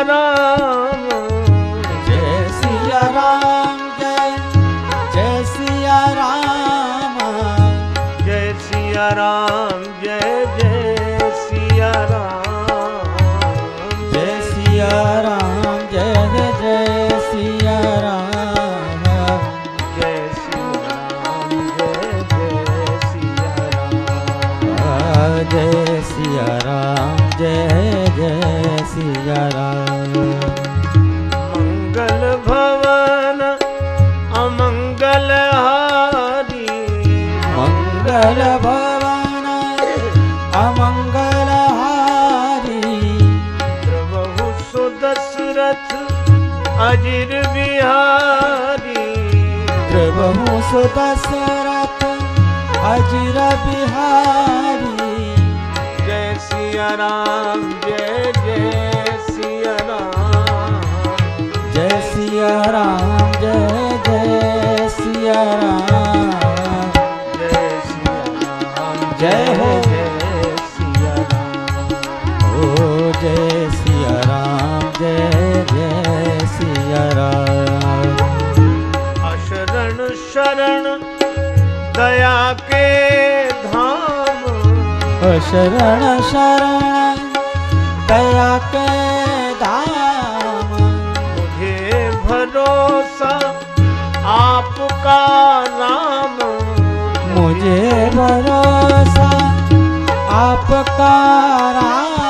নারায়ণ रथ अजिर बिहारी। द्रवहु सुदशरथ अजिर बिहारी। जय सिया राम जय जय सिया राम। जय सिया राम जय जय सिया जय सिया राम जय हो। जय सिया राम। ओ जय अशरण शरण दया के धाम। अशरण शरण दया के धाम। मुझे भरोसा आपका नाम। मुझे भरोसा आपका राम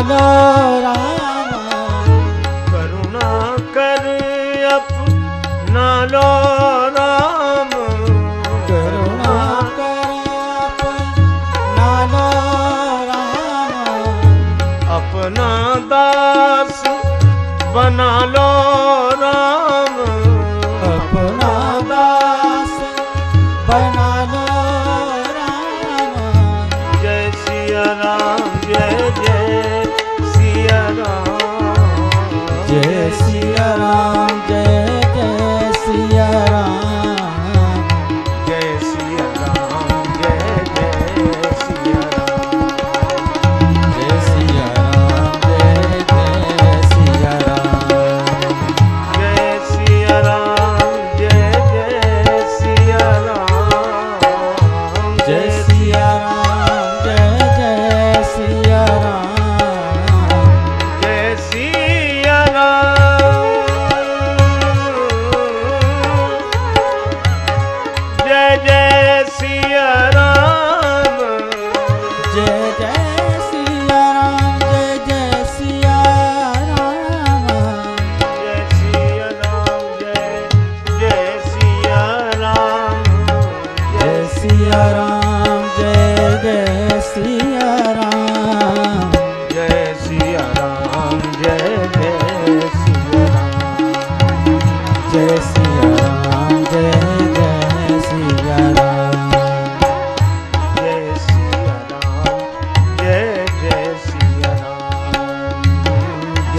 জানো রা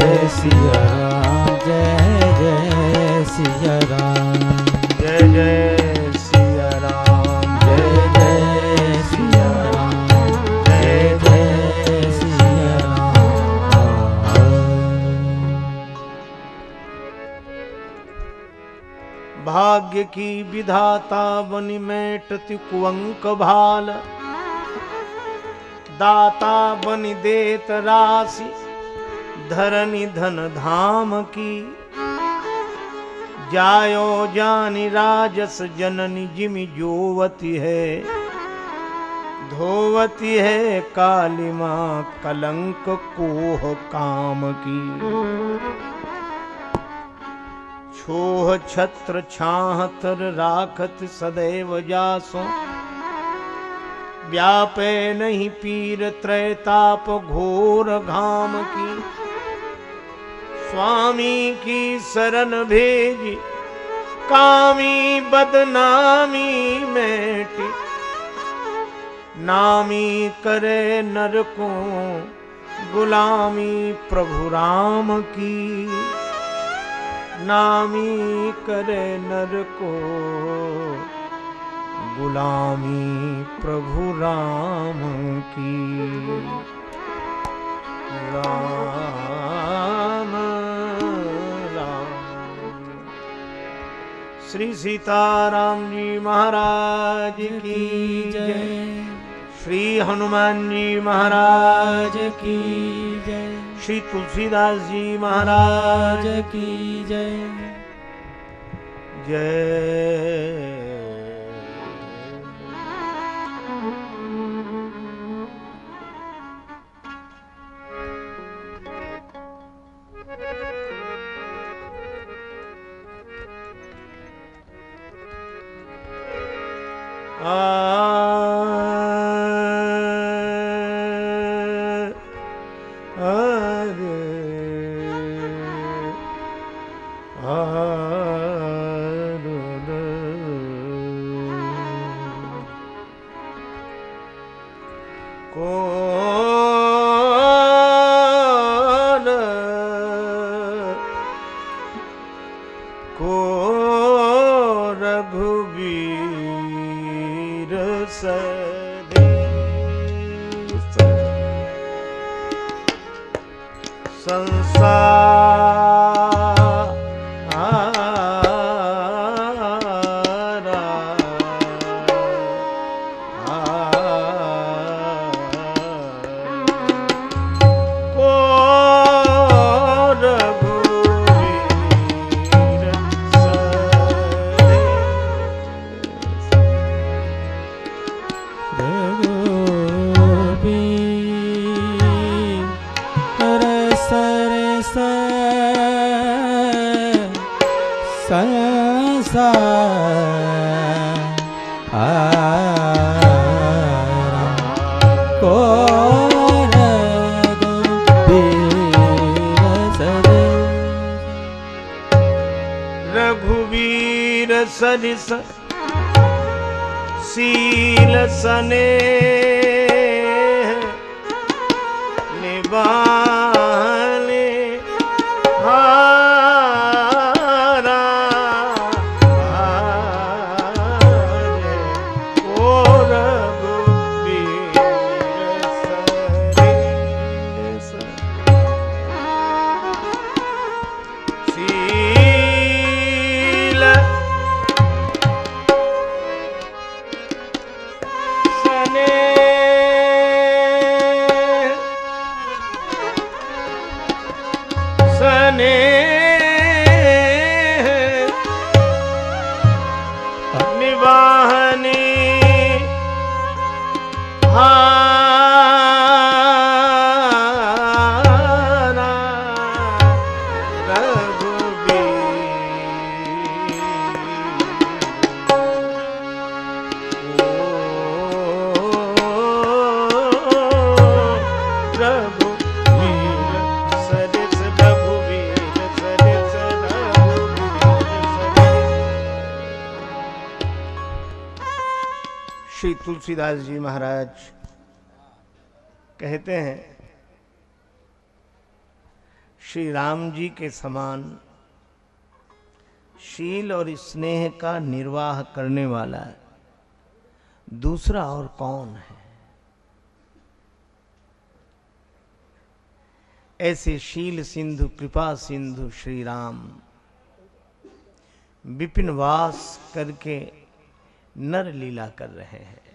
जय भाग्य की विधाता बनि मैटति कुअंक भाल। दाता बनि देत राशि। धरनी धन धाम की। जायो जानी राजस जननी जिमि जोवती है। धोवती है काली माँ कलंक कोह काम की। छोह छत्र छाहतर राखत सदैव जासो। व्यापे नहीं पीर त्रैताप घोर घाम की। स्वामी की शरण भेजी, कामी बदनामी मेटी। नामी करे नर को गुलामी प्रभु राम की। नामी करे नर को गुलामी प्रभु राम की। राम श्री सीताराम जी महाराज की जय। श्री हनुमान जी महाराज की जय। श्री तुलसीदास जी महाराज की जय। जय। Uh, रघुवीर सरिस सील सने निबाले तुलसीदास जी महाराज कहते हैं, श्री राम जी के समान शील और स्नेह का निर्वाह करने वाला दूसरा और कौन है? ऐसे शील सिंधु, कृपा सिंधु, श्री राम, विपिन वास करके नर लीला कर रहे हैं।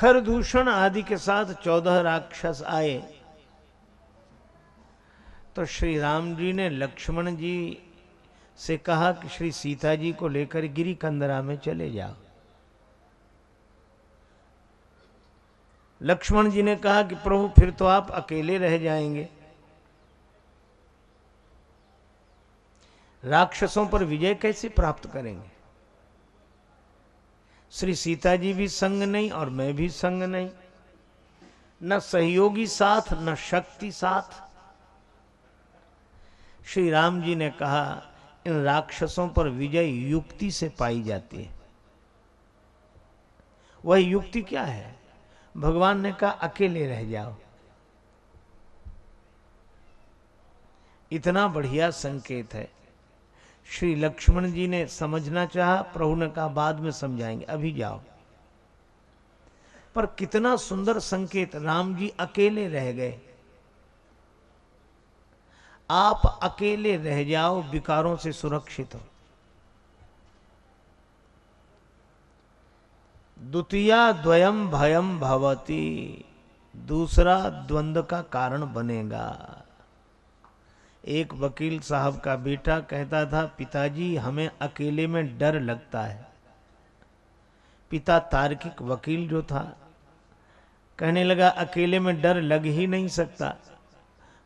खरदूषण आदि के साथ चौदह राक्षस आए। तो श्री राम जी ने लक्ष्मण जी से कहा कि श्री सीता जी को लेकर गिरी कंदरा में चले जाओ। लक्ष्मण जी ने कहा कि प्रभु, फिर तो आप अकेले रह जाएँगे। राक्षसों पर विजय कैसे प्राप्त करेंगे? श्री सीता जी भी संग नहीं और मैं भी संग नहीं। न सहयोगी साथ, न शक्ति साथ। श्री राम जी ने कहा, इन राक्षसों पर विजय युक्ति से पाई जाती है। वह युक्ति क्या है? भगवान ने कहा, अकेले रह जाओ। इतना बढ़िया संकेत है। श्री लक्ष्मण जी ने समझना चाहा, प्रभु ने कहा, बाद में समझाएँगे, अभी जाओ। पर कितना सुंदर संकेत, राम जी अकेले रह गए। आप अकेले रह जाओ, विकारों से सुरक्षित हो। द्वितीया द्वयम भयम भवती, दूसरा द्वंद्व का कारण बनेगा। एक वकील साहब का बेटा कहता था, पिताजी, हमें अकेले में डर लगता है। पिता तार्किक वकील जो था, कहने लगा, अकेले में डर लग ही नहीं सकता।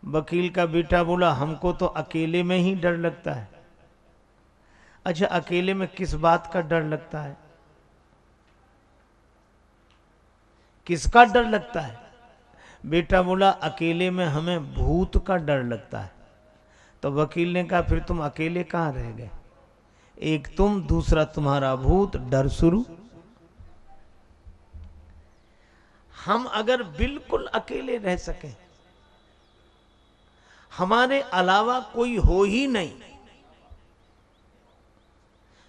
वकील का बेटा बोला, हमको तो अकेले में ही डर लगता है। अच्छा अकेले में किस बात का डर लगता है? किसका डर लगता है? बेटा बोला, अकेले में हमें भूत का डर लगता है। तो वकील ने कहा, फिर तुम अकेले कहाँ रह गए? एक तुम, दूसरा तुम्हारा भूत, डर शुरू। हम अगर बिल्कुल अकेले रह सके, हमारे अलावा कोई हो ही नहीं।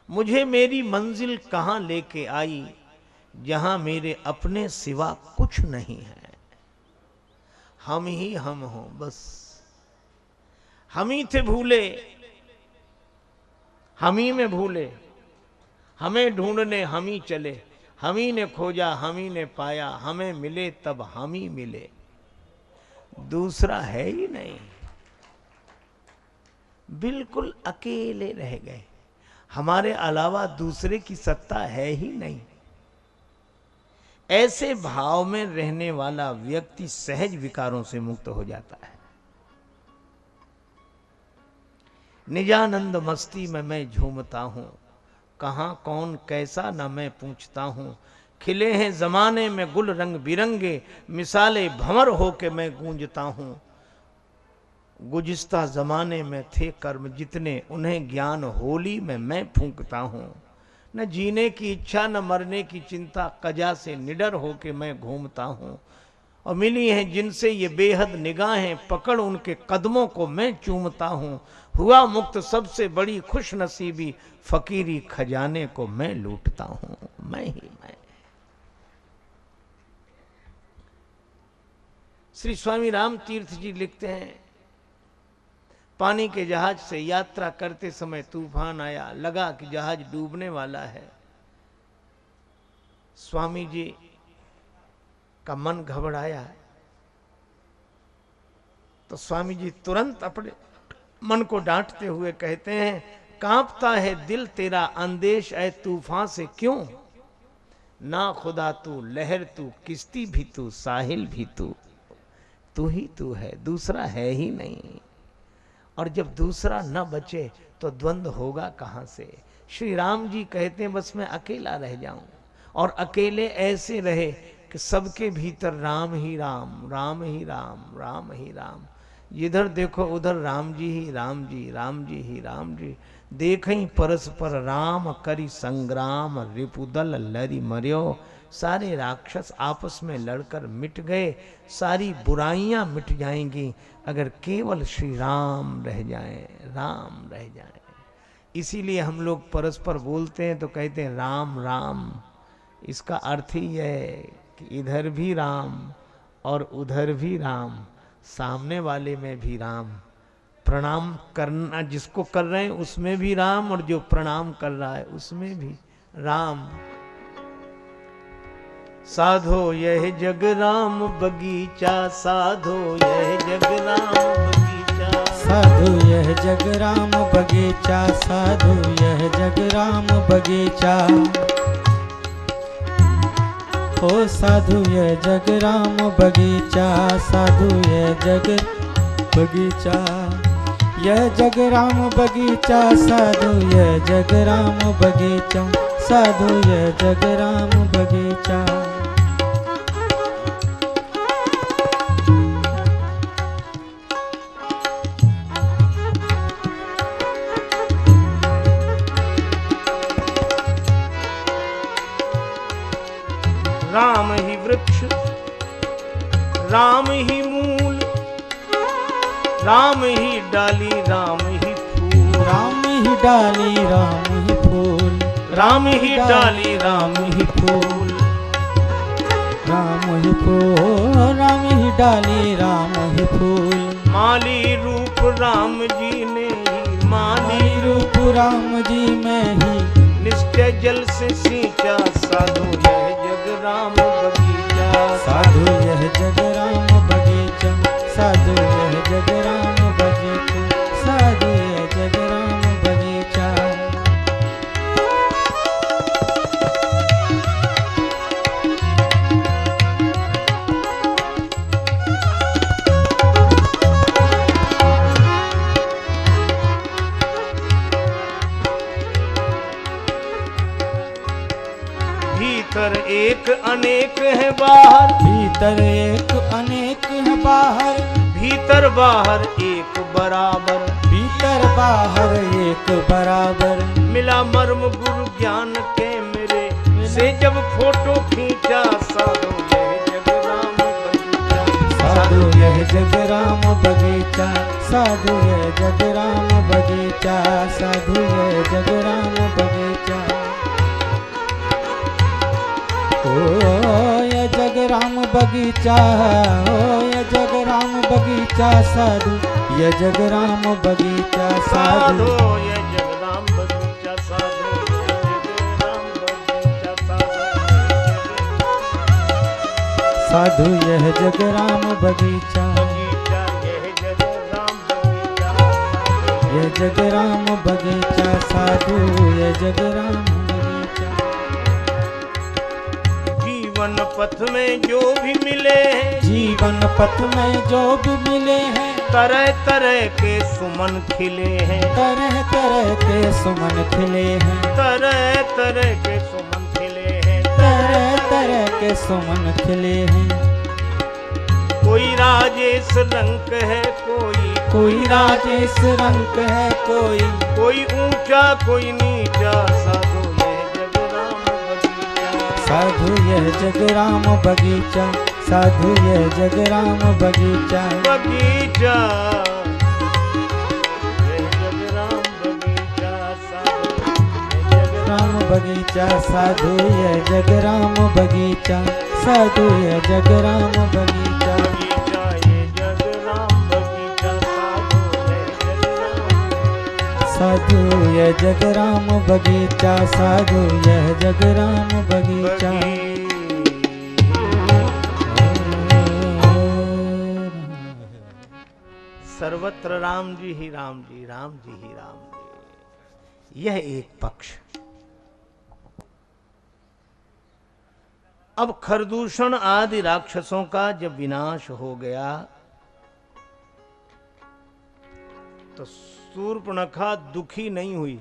मुझे मेरी मंजिल कहाँ लेके आई, जहाँ मेरे अपने सिवा कुछ नहीं है। हम ही हम हो, बस। हम ही थे भूले। हम ही में भूले। हमें ढूँढने हम ही चले। हम ही ने खोजा, हम ही ने पाया। हमें मिले तब हम ही मिले। दूसरा है ही नहीं। बिल्कुल अकेले रह गए। हमारे अलावा दूसरे की सत्ता है ही नहीं। ऐसे भाव में रहने वाला व्यक्ति सहज विकारों से मुक्त हो जाता है। निजानंद मस्ती में मैं झूमता हूँ। कहाँ, कौन, कैसा न मैं पूछता हूँ। खिले हैं जमाने में गुल रंग बिरंगे, मिसाले भंवर हो के मैं गूंजता हूँ। गुजस्ता जमाने में थे कर्म जितने, उन्हें ज्ञान होली में मैं फूंकता हूँ। न जीने की इच्छा, न मरने की चिंता, कजा से निडर होके मैं घूमता हूँ। और मिली हैं जिनसे ये बेहद निगाहें पकड़ उनके कदमों को मैं चूमता हूँ। हुआ मुक्त सबसे बड़ी खुश नसीबी फकीरी खजाने को मैं लूटता हूँ। मैं ही, मैं श्री स्वामी राम तीर्थ जी लिखते हैं, पानी के जहाज़ से यात्रा करते समय तूफ़ान आया, लगा कि जहाज़ डूबने वाला है। स्वामी जी का मन घबराया तो स्वामी जी तुरंत अपने मन को डांटते हुए कहते हैं, कांपता है दिल तेरा अंदेश है तूफ़ान से क्यों? ना खुदा तू, लहर तू, किश्ती भी तू, साहिल भी तू। तू ही तू है, दूसरा है ही नहीं। और जब दूसरा न बचे तो द्वंद्व होगा कहाँ से? श्री राम जी कहते हैं, बस मैं अकेला रह जाऊँ। और अकेले ऐसे रहे कि सबके भीतर राम ही राम राम ही राम राम ही राम। इधर देखो, उधर राम जी ही, राम जी राम जी ही, राम जी। देख परस्पर राम करी संग्राम, रिपुदल लरी मर्यो। सारे राक्षस आपस में लड़कर मिट गए। सारी बुराइयाँ मिट जाएँगी, अगर केवल श्री राम रह जाए, राम रह जाए। इसीलिए हम लोग परस्पर बोलते हैं तो कहते हैं, राम राम। इसका अर्थ ही है कि इधर भी राम और उधर भी राम, सामने वाले में भी राम। प्रणाम करना जिसको कर रहे हैं, उसमें भी राम और जो प्रणाम कर रहा है, उसमें भी राम। साधो यह जग राम, बगीचा साधो यह जग राम, बगीचा। साधु यह जग राम, बगीचा साधु यह जग राम, बगीचा। ओ साधु ये जग, राम बगीचा, साधु ये जग बगीचा। यह जग, राम बगीचा, साधु यह जग, राम बगीचा। साधु यह जग, राम बगीचा। डाली राम ही फूल। राम ही डाली राम ही फूल। राम ही फूल राम ही डाली राम ही फूल। माली रूप राम जी ने ही माली माली रूप राम जी में ही निश्चय जल से सींचा साधु यह जग राम बगीचा। साधु यह जग राम बगीचा साधु यह जग राम बगीचा। एक अनेक है बाहर। भीतर एक अनेक है बाहर। भीतर बाहर एक बराबर। भीतर बाहर एक बराबर। मिला मर्म गुरु ज्ञान के मेरे से जब फ़ोटो खींचा साधु यह जग राम बगीचा। साधु यह जग राम बगीचा। साधु यह जग राम बगीचा। साधु यह जग राम बगीचा। ये जग राम बगीचा ओ ये जग राम बगीचा साधु ये जग राम बगीचा साधु। साधु यह जग राम बगीचा साधु यह जग राम बगीचा साधु यह जग राम बगीचा। बगीचा यह जग राम बगीचा। ये जग राम बगीचा साधु ये जग राम जीवन पथ में जो भी मिले हैं जीवन पथ में जो भी मिले हैं तरह तरह के सुमन खिले हैं। तरह तरह के सुमन खिले हैं। तरह तरह के सुमन खिले हैं। तरह तरह के सुमन खिले हैं। कोई राजेश रंग है कोई कोई राजेश रंग है कोई। कोई ऊँचा कोई नीचा साधु यह जग राम बगीचा साधु यह जग राम बगीचा बगीचा बगीचा साधु ये यह जग राम बगीचा साधु यह जग राम बगीचा। साधु, यह जग राम बगीचा। साधु, यह जग राम बगीचा। सर्वत्र राम जी ही राम जी राम जी ही राम जी। यह एक पक्ष। अब खरदूषण आदि राक्षसों का जब विनाश हो गया तो सूर्पणखा दुखी नहीं हुई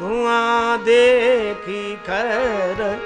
धुआं देखी कर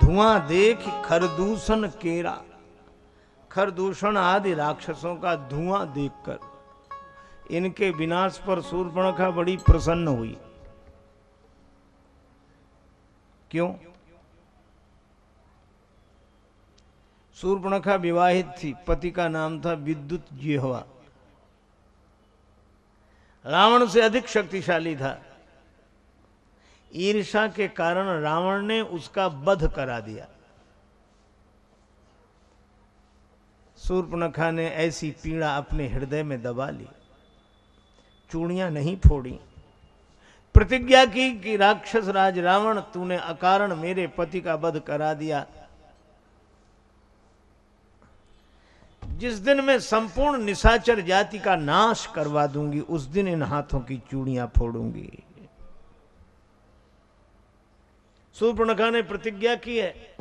धुआँ देखी खरदूषण केरा। खरदूषण आदि राक्षसों का धुआँ देखकर इनके विनाश पर सूर्पणखा बड़ी प्रसन्न हुई। क्यों? सूर्पणखा विवाहित थी, पति का नाम था विद्युत जिहवा। रावण से अधिक शक्तिशाली था। ईर्षा के कारण रावण ने उसका वध करा दिया। सूर्पनखा ने ऐसी पीड़ा अपने हृदय में दबा ली। चूड़ियाँ नहीं फोड़ी। प्रतिज्ञा की कि राक्षस राज रावण, तूने अकारण मेरे पति का वध करा दिया। जिस दिन मैं संपूर्ण निशाचर जाति का नाश करवा दूँगी, उस दिन इन हाथों की चूड़ियाँ फोड़ूँगी। सूर्पणखा ने प्रतिज्ञा की है,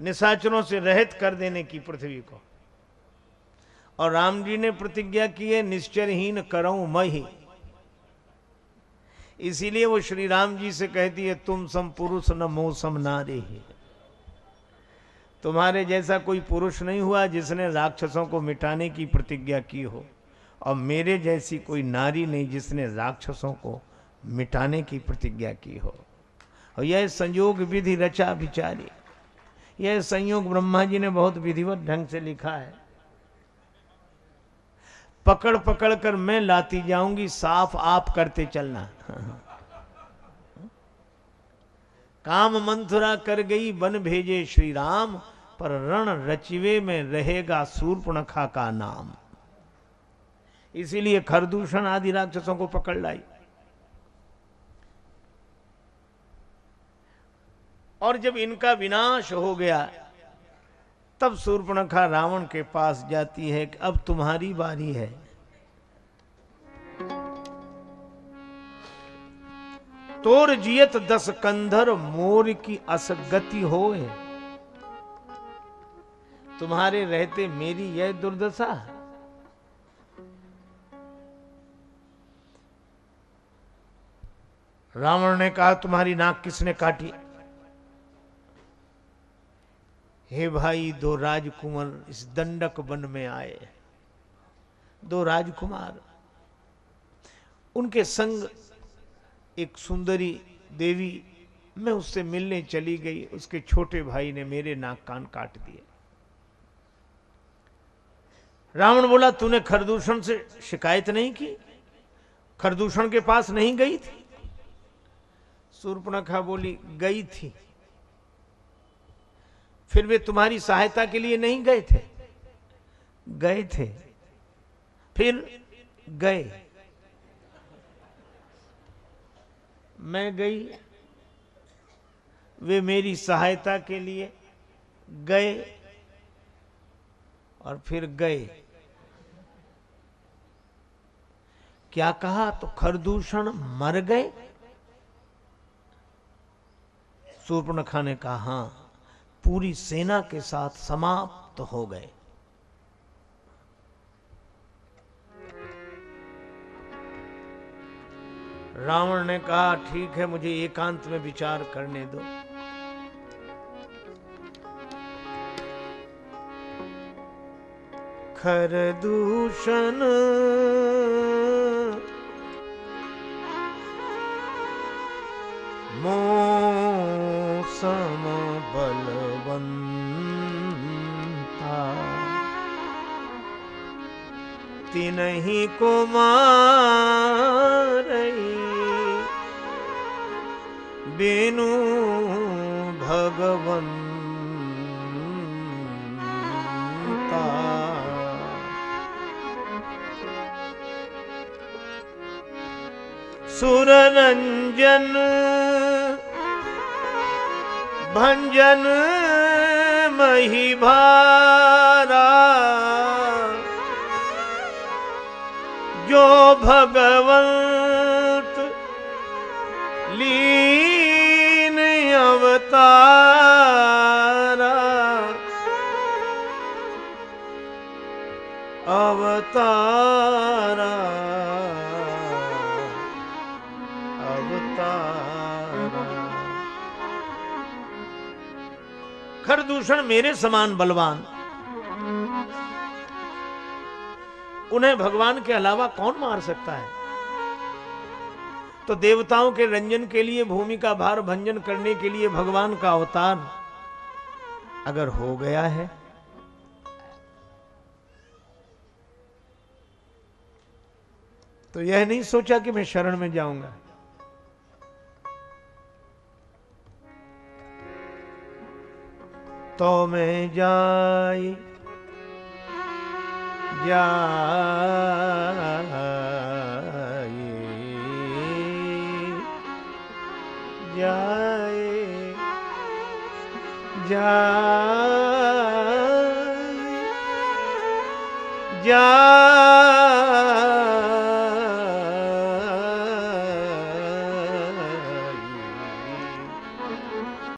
निशाचरों से रहित कर देने की पृथ्वी को। और राम जी ने प्रतिज्ञा की है निश्चरहीन करऊं मही इसीलिए वो श्री राम जी से कहती है, तुम सम पुरुष न मौसम नारे तुम्हारे जैसा कोई पुरुष नहीं हुआ जिसने राक्षसों को मिटाने की प्रतिज्ञा की हो। और मेरे जैसी कोई नारी नहीं जिसने राक्षसों को मिटाने की प्रतिज्ञा की हो। और यह संयोग विधि रचा विचारी। यह संयोग ब्रह्मा जी ने बहुत विधिवत ढंग से लिखा है। पकड़ पकड़ कर मैं लाती जाऊँगी, साफ़ आप करते चलना। काम मंथुरा कर गई बन भेजे श्री राम पर रण रचिवे में रहेगा सूर्पणखा का नाम। इसीलिए खरदूषण आदि राक्षसों को पकड़ लाई। और जब इनका विनाश हो गया, तब सूर्पणखा रावण के पास जाती है कि अब तुम्हारी बारी है। तोर जियत दस कंधर, मोर की असगति होए। तुम्हारे रहते मेरी यह दुर्दशा। रावण ने कहा, तुम्हारी नाक किसने काटी? हे भाई, दो राजकुमार इस दंडक वन में आए दो राजकुमार, उनके संग एक सुंदरी देवी मैं उससे मिलने चली गई, उसके छोटे भाई ने मेरे नाक कान काट दिए। रावण बोला, तूने खरदूषण से शिकायत नहीं की? खरदूषण के पास नहीं गई थी? सूर्पणखा बोली, गई थी। फिर वे तुम्हारी सहायता के लिए नहीं गए थे? गए थे। फिर गए। मैं गई। वे मेरी सहायता के लिए गए और फिर गए। क्या कहा? तो खरदूषण मर गए। सूर्पणखा ने कहा, हाँ, पूरी सेना के साथ समाप्त तो हो गए। रावण ने कहा, ठीक है, मुझे एकांत में विचार करने दो। खर दूषण। मौसम बलवंता। तिनही को मारई। बेनु भगवंता सुररंजन भंजन मही भारा जो भगवंत अवतारा अवतारा। खरदूषण मेरे समान बलवान। उन्हें भगवान के अलावा कौन मार सकता है? तो देवताओं के रंजन के लिए, भूमि का भार भंजन करने के लिए भगवान का अवतार अगर हो गया है तो यह नहीं सोचा कि मैं शरण में जाऊँगा। तो मैं जाई जाए जाए जाए